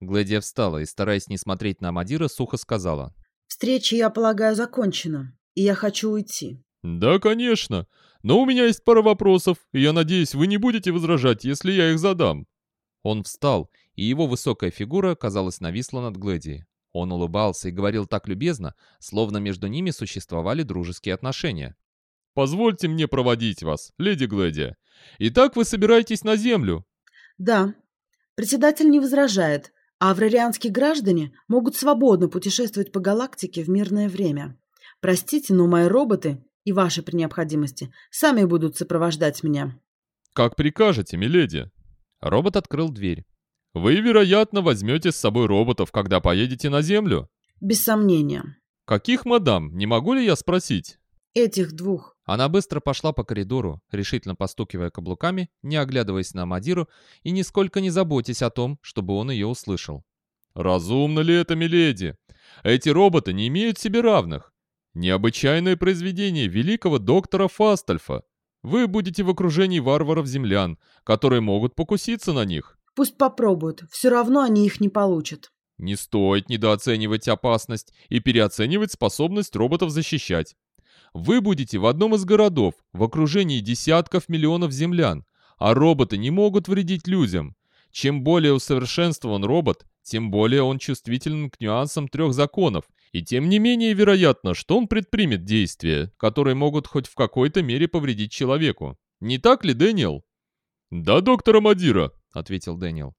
Глэдия встала и, стараясь не смотреть на Амадира, сухо сказала. Встреча, я полагаю, закончена, и я хочу уйти. Да, конечно. Но у меня есть пара вопросов, и я надеюсь, вы не будете возражать, если я их задам. Он встал, и его высокая фигура, казалось, нависла над Глэдией. Он улыбался и говорил так любезно, словно между ними существовали дружеские отношения. «Позвольте мне проводить вас, леди Глэдия. Итак, вы собираетесь на землю?» Да. Председатель не возражает, а аврарианские граждане могут свободно путешествовать по галактике в мирное время. Простите, но мои роботы и ваши при необходимости сами будут сопровождать меня. «Как прикажете, миледи». Робот открыл дверь. «Вы, вероятно, возьмете с собой роботов, когда поедете на Землю?» Без сомнения. «Каких, мадам, не могу ли я спросить?» Этих двух. Она быстро пошла по коридору, решительно постукивая каблуками, не оглядываясь на Мадиру и нисколько не заботясь о том, чтобы он ее услышал. «Разумно ли это, миледи? Эти роботы не имеют себе равных. Необычайное произведение великого доктора Фастальфа. Вы будете в окружении варваров-землян, которые могут покуситься на них. Пусть попробуют, все равно они их не получат. Не стоит недооценивать опасность и переоценивать способность роботов защищать. Вы будете в одном из городов, в окружении десятков миллионов землян, а роботы не могут вредить людям. Чем более усовершенствован робот, тем более он чувствителен к нюансам трех законов, и тем не менее вероятно, что он предпримет действия, которые могут хоть в какой-то мере повредить человеку. Не так ли, Дэниел? «Да, доктор Амадира», — ответил Дэниел.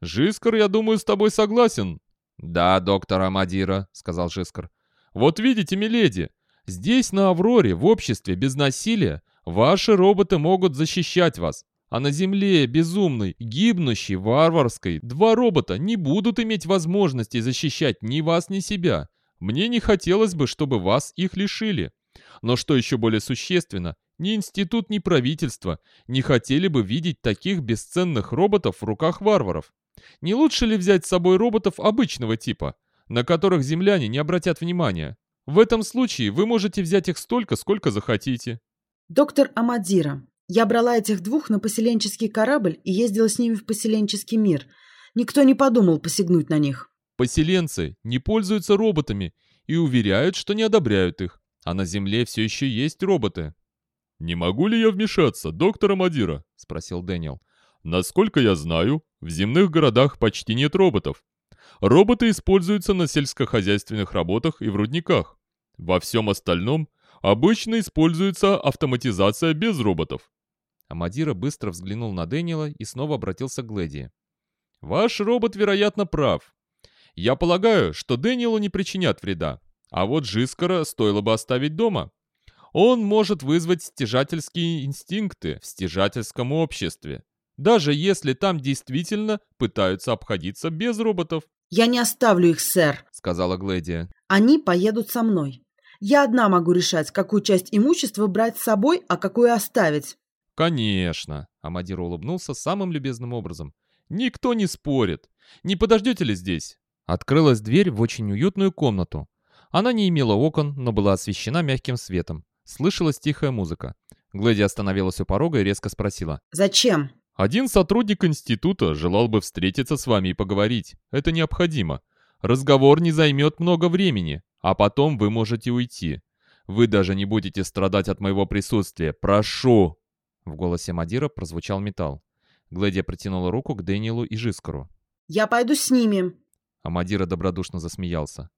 «Жискар, я думаю, с тобой согласен». «Да, доктор Амадира», — сказал Жискар. «Вот видите, миледи, здесь, на Авроре, в обществе без насилия, ваши роботы могут защищать вас. А на Земле, безумной, гибнущей, варварской, два робота не будут иметь возможности защищать ни вас, ни себя. Мне не хотелось бы, чтобы вас их лишили. Но что еще более существенно, ни институт, ни правительство не хотели бы видеть таких бесценных роботов в руках варваров. Не лучше ли взять с собой роботов обычного типа, на которых земляне не обратят внимания? В этом случае вы можете взять их столько, сколько захотите. Доктор Амадира, я брала этих двух на поселенческий корабль и ездила с ними в поселенческий мир. Никто не подумал посягнуть на них. Поселенцы не пользуются роботами и уверяют, что не одобряют их, а на Земле все еще есть роботы. «Не могу ли я вмешаться, доктор Амадира?» — спросил Дэниел. «Насколько я знаю, в земных городах почти нет роботов. Роботы используются на сельскохозяйственных работах и в рудниках. Во всем остальном обычно используется автоматизация без роботов». Амадира быстро взглянул на Дэниела и снова обратился к Глэдии. «Ваш робот, вероятно, прав. Я полагаю, что Дэниелу не причинят вреда, а вот Жискара стоило бы оставить дома. Он может вызвать стяжательские инстинкты в стяжательском обществе, даже если там действительно пытаются обходиться без роботов. «Я не оставлю их, сэр», — сказала Глэдия. «Они поедут со мной. Я одна могу решать, какую часть имущества брать с собой, а какую оставить». «Конечно», — Амадир улыбнулся самым любезным образом. «Никто не спорит. Не подождете ли здесь?» Открылась дверь в очень уютную комнату. Она не имела окон, но была освещена мягким светом. Слышалась тихая музыка. Глэди остановилась у порога и резко спросила. «Зачем?» «Один сотрудник института желал бы встретиться с вами и поговорить. Это необходимо. Разговор не займет много времени, а потом вы можете уйти. Вы даже не будете страдать от моего присутствия. Прошу!» В голосе Мадира прозвучал металл. Глэдия протянула руку к Дэниелу и Жискару. «Я пойду с ними!» Амадира добродушно засмеялся.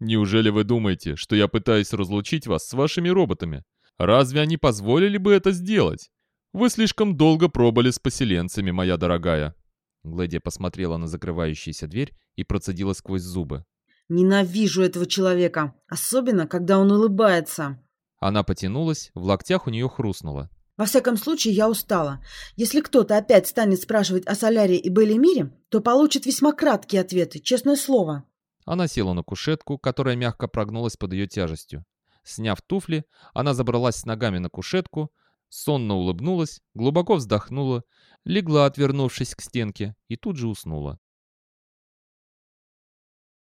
«Неужели вы думаете, что я пытаюсь разлучить вас с вашими роботами? Разве они позволили бы это сделать? Вы слишком долго пробыли с поселенцами, моя дорогая». Глэдия посмотрела на закрывающуюся дверь и процедила сквозь зубы. «Ненавижу этого человека, особенно, когда он улыбается». Она потянулась, в локтях у нее хрустнуло. Во всяком случае, я устала. Если кто-то опять станет спрашивать о Соляре и Беллимире, то получит весьма краткие ответы, честное слово. Она села на кушетку, которая мягко прогнулась под ее тяжестью. Сняв туфли, она забралась с ногами на кушетку, сонно улыбнулась, глубоко вздохнула, легла, отвернувшись к стенке, и тут же уснула.